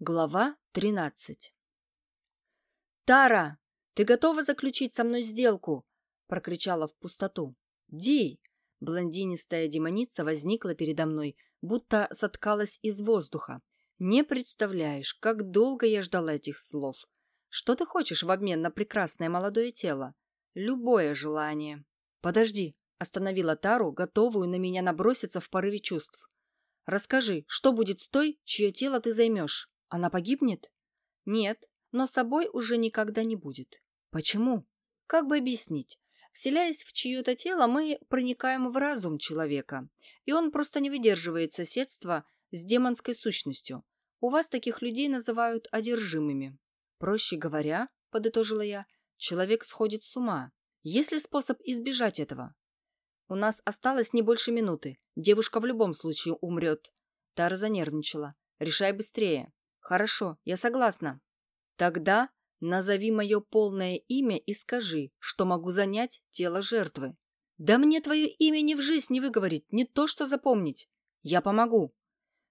Глава 13 «Тара, ты готова заключить со мной сделку?» – прокричала в пустоту. «Ди!» – блондинистая демоница возникла передо мной, будто соткалась из воздуха. «Не представляешь, как долго я ждала этих слов. Что ты хочешь в обмен на прекрасное молодое тело? Любое желание». «Подожди», – остановила Тару, готовую на меня наброситься в порыве чувств. «Расскажи, что будет с той, чье тело ты займешь?» Она погибнет? Нет, но собой уже никогда не будет. Почему? Как бы объяснить? Вселяясь в чье-то тело, мы проникаем в разум человека, и он просто не выдерживает соседства с демонской сущностью. У вас таких людей называют одержимыми. Проще говоря, подытожила я, человек сходит с ума. Есть ли способ избежать этого? У нас осталось не больше минуты. Девушка в любом случае умрет. Тара занервничала. Решай быстрее. Хорошо, я согласна. Тогда назови мое полное имя и скажи, что могу занять тело жертвы. Да мне твое имя ни в жизнь не выговорить, не то что запомнить. Я помогу.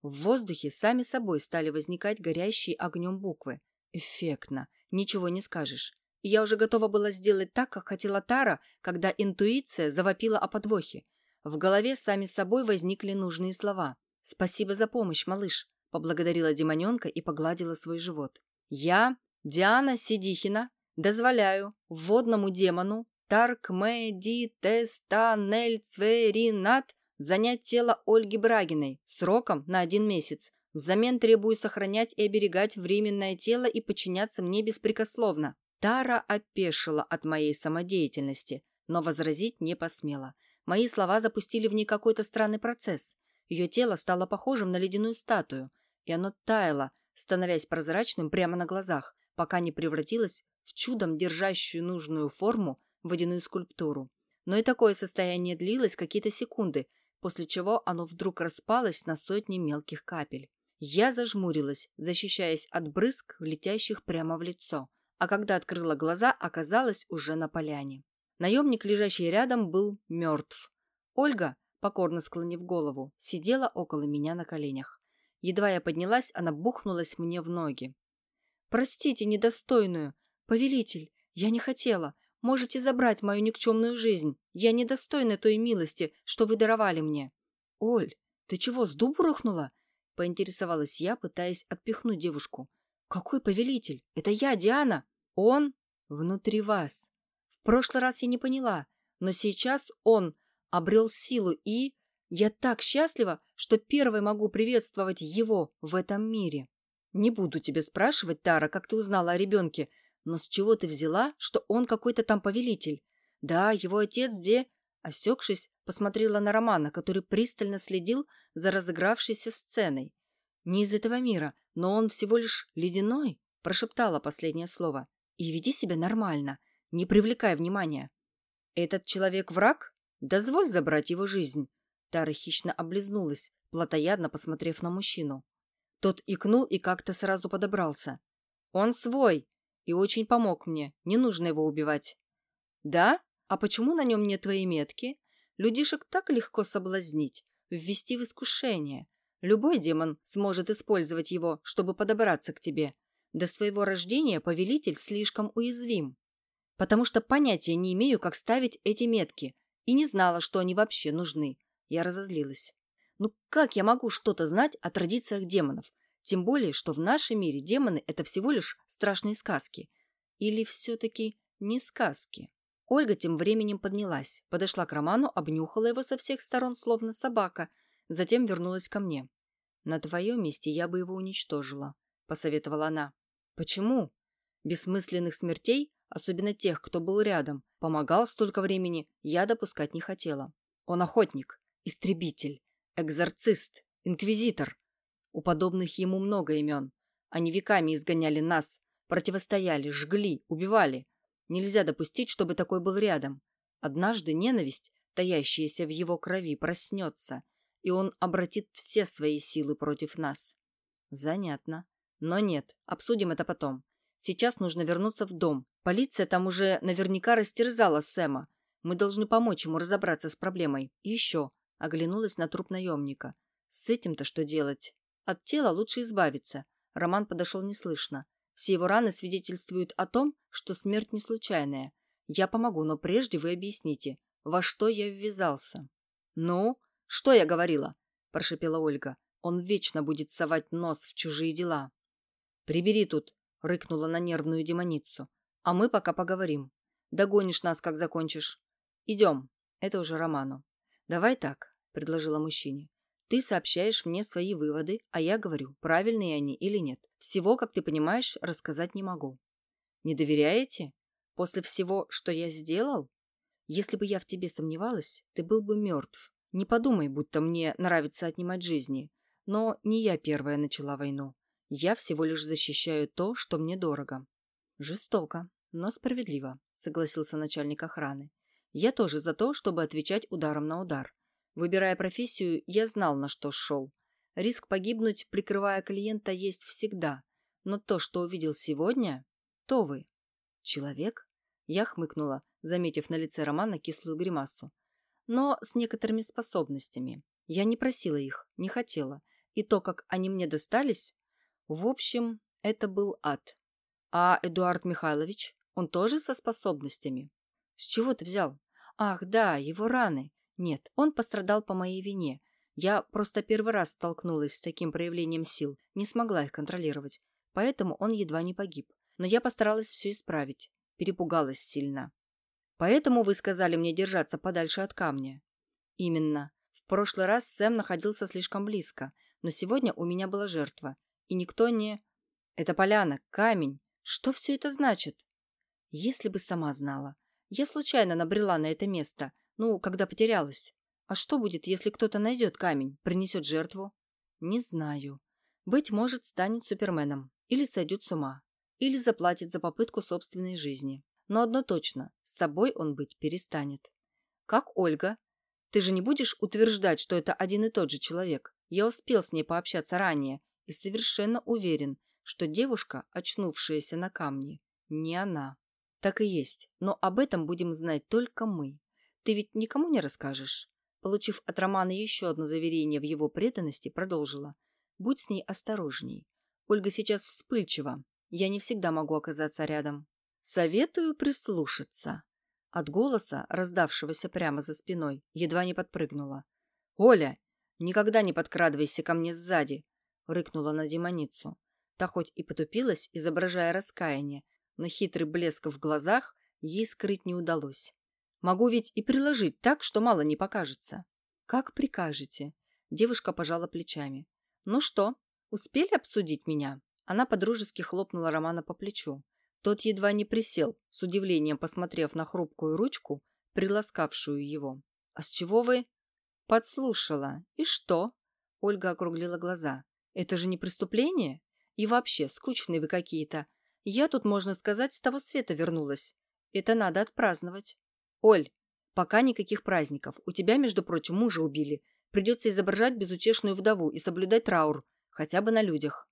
В воздухе сами собой стали возникать горящие огнем буквы. Эффектно, ничего не скажешь. Я уже готова была сделать так, как хотела Тара, когда интуиция завопила о подвохе. В голове сами собой возникли нужные слова. «Спасибо за помощь, малыш. Поблагодарила демоненка и погладила свой живот. «Я, Диана Сидихина, дозволяю водному демону Таркмедитестанельцверинат занять тело Ольги Брагиной сроком на один месяц. Взамен требую сохранять и оберегать временное тело и подчиняться мне беспрекословно». Тара опешила от моей самодеятельности, но возразить не посмела. Мои слова запустили в ней какой-то странный процесс. Ее тело стало похожим на ледяную статую и оно таяло, становясь прозрачным прямо на глазах, пока не превратилось в чудом держащую нужную форму водяную скульптуру. Но и такое состояние длилось какие-то секунды, после чего оно вдруг распалось на сотни мелких капель. Я зажмурилась, защищаясь от брызг, летящих прямо в лицо, а когда открыла глаза, оказалась уже на поляне. Наемник, лежащий рядом, был мертв. Ольга, покорно склонив голову, сидела около меня на коленях. Едва я поднялась, она бухнулась мне в ноги. «Простите, недостойную! Повелитель, я не хотела. Можете забрать мою никчемную жизнь. Я недостойна той милости, что вы даровали мне». «Оль, ты чего, с дубу рухнула?» – поинтересовалась я, пытаясь отпихнуть девушку. «Какой повелитель? Это я, Диана. Он внутри вас. В прошлый раз я не поняла, но сейчас он обрел силу и...» Я так счастлива, что первой могу приветствовать его в этом мире. Не буду тебе спрашивать, Тара, как ты узнала о ребенке, но с чего ты взяла, что он какой-то там повелитель? Да, его отец где... Осекшись, посмотрела на Романа, который пристально следил за разыгравшейся сценой. «Не из этого мира, но он всего лишь ледяной», – прошептала последнее слово. «И веди себя нормально, не привлекай внимания». «Этот человек враг? Дозволь забрать его жизнь. Тара хищно облизнулась, плотоядно посмотрев на мужчину. Тот икнул и как-то сразу подобрался. «Он свой и очень помог мне, не нужно его убивать». «Да? А почему на нем нет твоей метки? Людишек так легко соблазнить, ввести в искушение. Любой демон сможет использовать его, чтобы подобраться к тебе. До своего рождения повелитель слишком уязвим. Потому что понятия не имею, как ставить эти метки, и не знала, что они вообще нужны. Я разозлилась. Ну как я могу что-то знать о традициях демонов? Тем более, что в нашем мире демоны – это всего лишь страшные сказки. Или все-таки не сказки? Ольга тем временем поднялась, подошла к Роману, обнюхала его со всех сторон, словно собака, затем вернулась ко мне. «На твоем месте я бы его уничтожила», – посоветовала она. «Почему?» Бессмысленных смертей, особенно тех, кто был рядом, помогал столько времени, я допускать не хотела. Он охотник, Истребитель, экзорцист, инквизитор. У подобных ему много имен. Они веками изгоняли нас, противостояли, жгли, убивали. Нельзя допустить, чтобы такой был рядом. Однажды ненависть, таящаяся в его крови, проснется, и он обратит все свои силы против нас. Занятно. Но нет, обсудим это потом. Сейчас нужно вернуться в дом. Полиция там уже наверняка растерзала Сэма. Мы должны помочь ему разобраться с проблемой. И еще. Оглянулась на труп наемника. С этим-то что делать? От тела лучше избавиться. Роман подошел неслышно. Все его раны свидетельствуют о том, что смерть не случайная. Я помогу, но прежде вы объясните, во что я ввязался. Ну, что я говорила? Прошипела Ольга. Он вечно будет совать нос в чужие дела. Прибери тут, рыкнула на нервную демоницу. А мы пока поговорим. Догонишь нас, как закончишь. Идем. Это уже Роману. Давай так, предложила мужчине. Ты сообщаешь мне свои выводы, а я говорю, правильные они или нет. Всего, как ты понимаешь, рассказать не могу. Не доверяете? После всего, что я сделал? Если бы я в тебе сомневалась, ты был бы мертв. Не подумай, будто мне нравится отнимать жизни. Но не я первая начала войну. Я всего лишь защищаю то, что мне дорого. Жестоко, но справедливо, согласился начальник охраны. Я тоже за то, чтобы отвечать ударом на удар. Выбирая профессию, я знал, на что шел. Риск погибнуть, прикрывая клиента, есть всегда. Но то, что увидел сегодня, то вы. Человек? Я хмыкнула, заметив на лице Романа кислую гримасу. Но с некоторыми способностями. Я не просила их, не хотела. И то, как они мне достались... В общем, это был ад. А Эдуард Михайлович, он тоже со способностями? С чего ты взял? Ах, да, его раны. Нет, он пострадал по моей вине. Я просто первый раз столкнулась с таким проявлением сил, не смогла их контролировать. Поэтому он едва не погиб. Но я постаралась все исправить. Перепугалась сильно. Поэтому вы сказали мне держаться подальше от камня. Именно. В прошлый раз Сэм находился слишком близко, но сегодня у меня была жертва. И никто не... Это поляна, камень. Что все это значит? Если бы сама знала. Я случайно набрела на это место, ну, когда потерялась. А что будет, если кто-то найдет камень, принесет жертву? Не знаю. Быть может, станет суперменом. Или сойдет с ума. Или заплатит за попытку собственной жизни. Но одно точно, с собой он быть перестанет. Как Ольга? Ты же не будешь утверждать, что это один и тот же человек? Я успел с ней пообщаться ранее и совершенно уверен, что девушка, очнувшаяся на камне, не она. Так и есть, но об этом будем знать только мы. Ты ведь никому не расскажешь?» Получив от Романа еще одно заверение в его преданности, продолжила. «Будь с ней осторожней. Ольга сейчас вспыльчива. Я не всегда могу оказаться рядом. Советую прислушаться». От голоса, раздавшегося прямо за спиной, едва не подпрыгнула. «Оля, никогда не подкрадывайся ко мне сзади!» — рыкнула на демоницу. Та хоть и потупилась, изображая раскаяние, но хитрый блеск в глазах ей скрыть не удалось. Могу ведь и приложить так, что мало не покажется. Как прикажете. Девушка пожала плечами. Ну что, успели обсудить меня? Она подружески хлопнула Романа по плечу. Тот едва не присел, с удивлением посмотрев на хрупкую ручку, приласкавшую его. «А с чего вы?» «Подслушала. И что?» Ольга округлила глаза. «Это же не преступление? И вообще, скучные вы какие-то. Я тут, можно сказать, с того света вернулась. Это надо отпраздновать». «Оль, пока никаких праздников. У тебя, между прочим, мужа убили. Придется изображать безутешную вдову и соблюдать траур. Хотя бы на людях».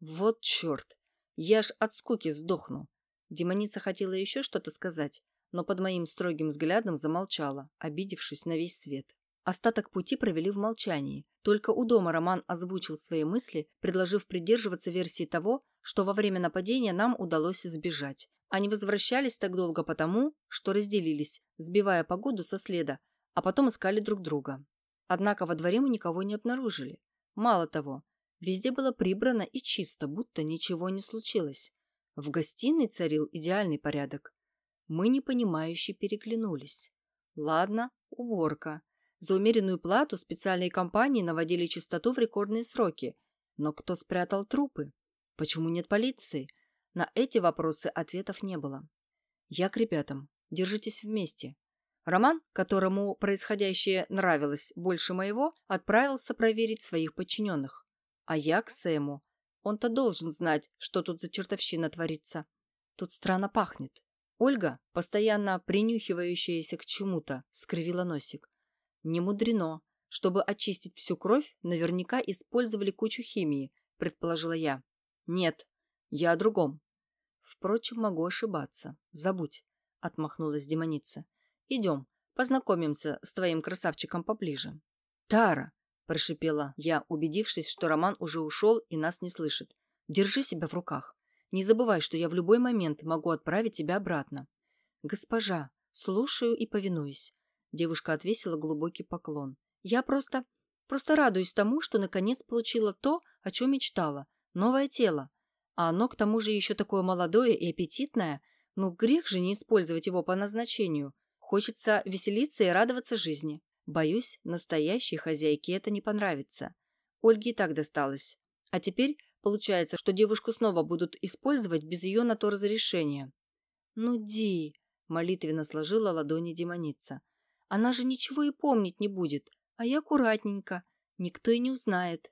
«Вот черт! Я аж от скуки сдохну». Демоница хотела еще что-то сказать, но под моим строгим взглядом замолчала, обидевшись на весь свет. Остаток пути провели в молчании. Только у дома Роман озвучил свои мысли, предложив придерживаться версии того, что во время нападения нам удалось избежать. Они возвращались так долго потому, что разделились, сбивая погоду со следа, а потом искали друг друга. Однако во дворе мы никого не обнаружили. Мало того, везде было прибрано и чисто, будто ничего не случилось. В гостиной царил идеальный порядок. Мы непонимающе переглянулись. Ладно, уборка. За умеренную плату специальные компании наводили чистоту в рекордные сроки. Но кто спрятал трупы? Почему нет полиции? На эти вопросы ответов не было. Я к ребятам. Держитесь вместе. Роман, которому происходящее нравилось больше моего, отправился проверить своих подчиненных. А я к Сэму. Он-то должен знать, что тут за чертовщина творится. Тут странно пахнет. Ольга, постоянно принюхивающаяся к чему-то, скривила носик. Не мудрено. Чтобы очистить всю кровь, наверняка использовали кучу химии, предположила я. Нет, я о другом. Впрочем, могу ошибаться. Забудь, отмахнулась демоница. Идем, познакомимся с твоим красавчиком поближе. Тара, прошипела я, убедившись, что Роман уже ушел и нас не слышит. Держи себя в руках. Не забывай, что я в любой момент могу отправить тебя обратно. Госпожа, слушаю и повинуюсь. Девушка отвесила глубокий поклон. Я просто... просто радуюсь тому, что наконец получила то, о чем мечтала. Новое тело. А оно к тому же еще такое молодое и аппетитное. Ну, грех же не использовать его по назначению. Хочется веселиться и радоваться жизни. Боюсь, настоящей хозяйке это не понравится. Ольге и так досталось. А теперь получается, что девушку снова будут использовать без ее на то разрешения. «Ну, Ди!» – молитвенно сложила ладони демоница. «Она же ничего и помнить не будет, а я аккуратненько. Никто и не узнает».